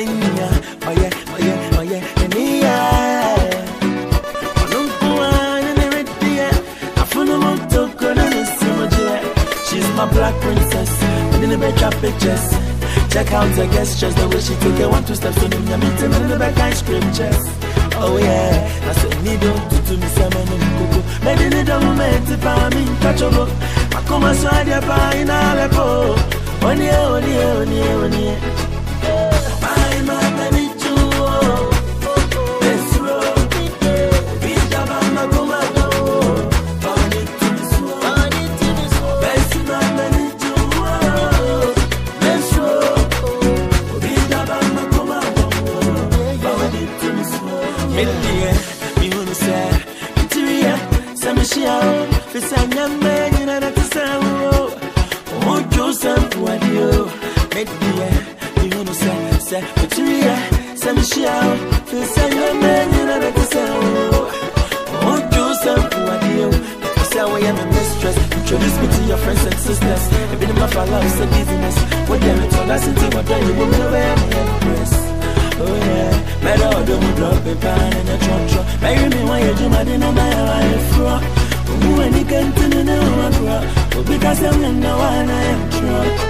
Kenya, oh yeah, oh yeah, oh yeah, Kenya. She's my black princess, and in the back pictures. Check out her gestures, the way she took it one two steps to me. I'm eating in the back ice cream chest. Oh yeah, I said, need to do me some cocoa. Maybe need a moment it for me, catch a look. I come aside, you're buying a lepo. One oh, year, one oh, year, one oh, year, one year. The me say, say, interior, some share, for some young man, you know. Oh, Joseph, what you say, I am a mistress. Introduce me to your friends and sisters. If in my father is a business, what they're in that's into what you will never impress. Oh yeah, better order me drop a pan in a trotro. Marry me when you do my dinner, my life fro. Who any can turn in a one Because I'm in the one I am true.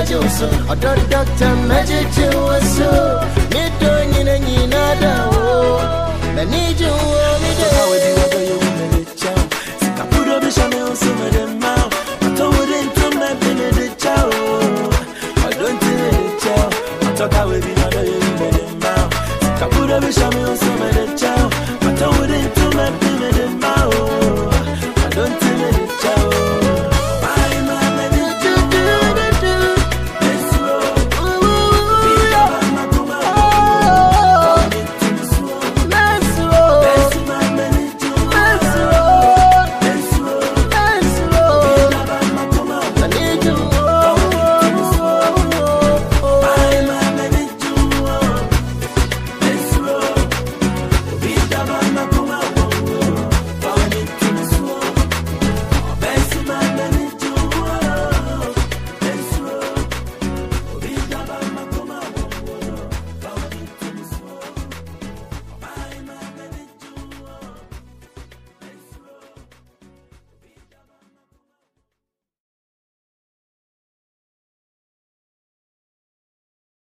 majusu, odo doctor majichu wasu, mi do nyina nyina da wo, na niju wo mi de. How would you ever you woman the chow? Sikapudo bishame usume the mouth. I told him to me pin the chow. I don't think the chow. I talk how would you ever you woman the mouth. Sikapudo bishame usume the chow.